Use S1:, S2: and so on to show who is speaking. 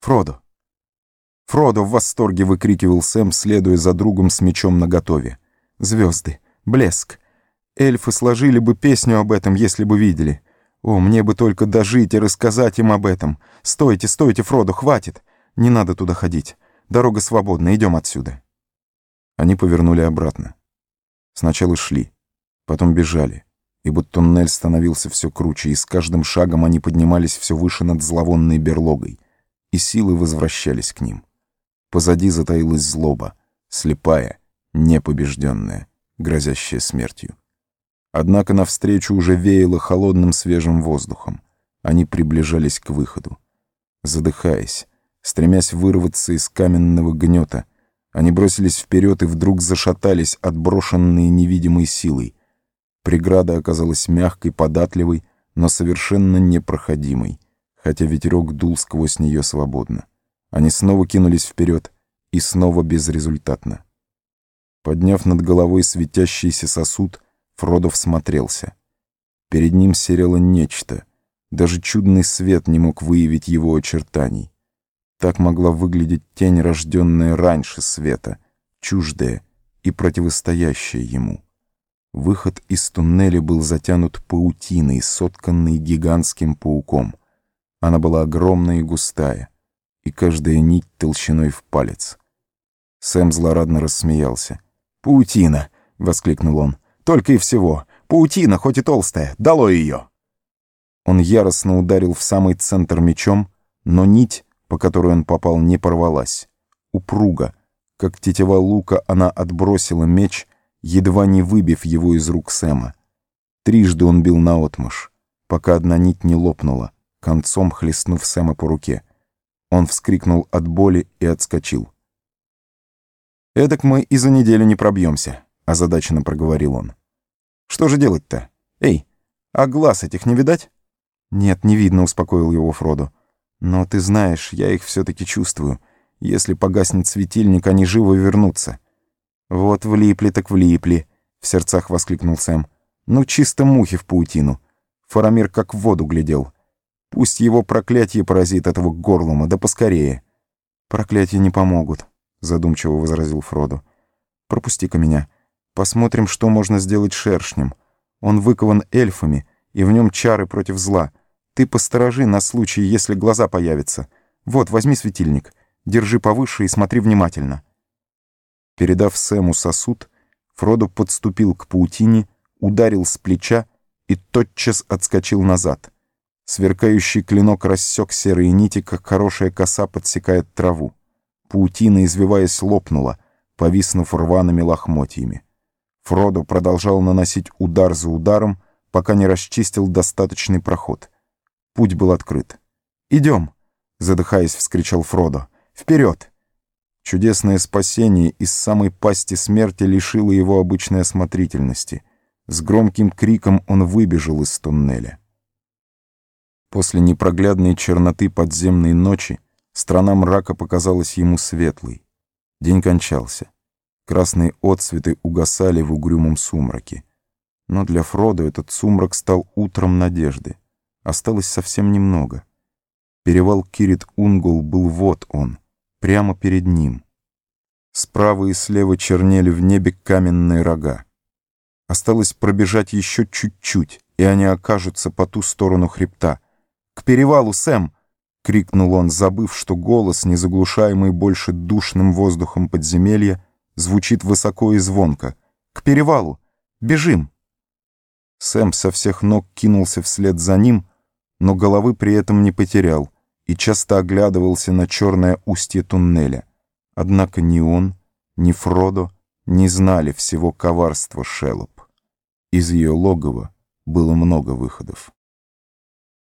S1: Фродо! Фродо в восторге выкрикивал Сэм, следуя за другом с мечом наготове. Звезды, блеск. Эльфы сложили бы песню об этом, если бы видели. О, мне бы только дожить и рассказать им об этом. Стойте, стойте, Фродо, хватит. Не надо туда ходить. Дорога свободна, идем отсюда. Они повернули обратно. Сначала шли, потом бежали, и будто туннель становился все круче, и с каждым шагом они поднимались все выше над зловонной берлогой, и силы возвращались к ним. Позади затаилась злоба, слепая, непобежденная, грозящая смертью. Однако навстречу уже веяло холодным свежим воздухом. Они приближались к выходу. Задыхаясь, стремясь вырваться из каменного гнета, они бросились вперед и вдруг зашатались, отброшенные невидимой силой. Преграда оказалась мягкой, податливой, но совершенно непроходимой, хотя ветерок дул сквозь нее свободно. Они снова кинулись вперед, и снова безрезультатно. Подняв над головой светящийся сосуд, Фродо всмотрелся. Перед ним серело нечто. Даже чудный свет не мог выявить его очертаний. Так могла выглядеть тень, рожденная раньше света, чуждая и противостоящая ему. Выход из туннеля был затянут паутиной, сотканной гигантским пауком. Она была огромная и густая, и каждая нить толщиной в палец. Сэм злорадно рассмеялся. «Паутина!» — воскликнул он. «Только и всего! Паутина, хоть и толстая! Дало ее!» Он яростно ударил в самый центр мечом, но нить по которой он попал, не порвалась. Упруга, как тетива лука, она отбросила меч, едва не выбив его из рук Сэма. Трижды он бил наотмашь, пока одна нить не лопнула, концом хлестнув Сэма по руке. Он вскрикнул от боли и отскочил. «Эдак мы и за неделю не пробьемся», — озадаченно проговорил он. «Что же делать-то? Эй, а глаз этих не видать?» «Нет, не видно», — успокоил его Фродо. Но ты знаешь, я их все-таки чувствую. Если погаснет светильник, они живо вернутся. Вот влипли так влипли, в сердцах воскликнул Сэм. Ну, чисто мухи в паутину. Фарамир как в воду глядел. Пусть его проклятие поразит этого горлума, да поскорее. Проклятия не помогут, задумчиво возразил Фродо. Пропусти-ка меня. Посмотрим, что можно сделать шершнем. Он выкован эльфами, и в нем чары против зла. Ты посторожи на случай, если глаза появятся. Вот, возьми светильник. Держи повыше и смотри внимательно». Передав Сэму сосуд, Фродо подступил к паутине, ударил с плеча и тотчас отскочил назад. Сверкающий клинок рассек серые нити, как хорошая коса подсекает траву. Паутина, извиваясь, лопнула, повиснув рваными лохмотьями. Фродо продолжал наносить удар за ударом, пока не расчистил достаточный проход — Путь был открыт. «Идем!» — задыхаясь, вскричал Фродо. «Вперед!» Чудесное спасение из самой пасти смерти лишило его обычной осмотрительности. С громким криком он выбежал из туннеля. После непроглядной черноты подземной ночи страна мрака показалась ему светлой. День кончался. Красные отцветы угасали в угрюмом сумраке. Но для Фродо этот сумрак стал утром надежды. Осталось совсем немного. Перевал Кирит-Унгул был вот он, прямо перед ним. Справа и слева чернели в небе каменные рога. Осталось пробежать еще чуть-чуть, и они окажутся по ту сторону хребта. «К перевалу, Сэм!» — крикнул он, забыв, что голос, не заглушаемый больше душным воздухом подземелья, звучит высоко и звонко. «К перевалу! Бежим!» Сэм со всех ног кинулся вслед за ним, но головы при этом не потерял и часто оглядывался на черное устье туннеля. Однако ни он, ни Фродо не знали всего коварства Шелоп. Из ее логова было много выходов.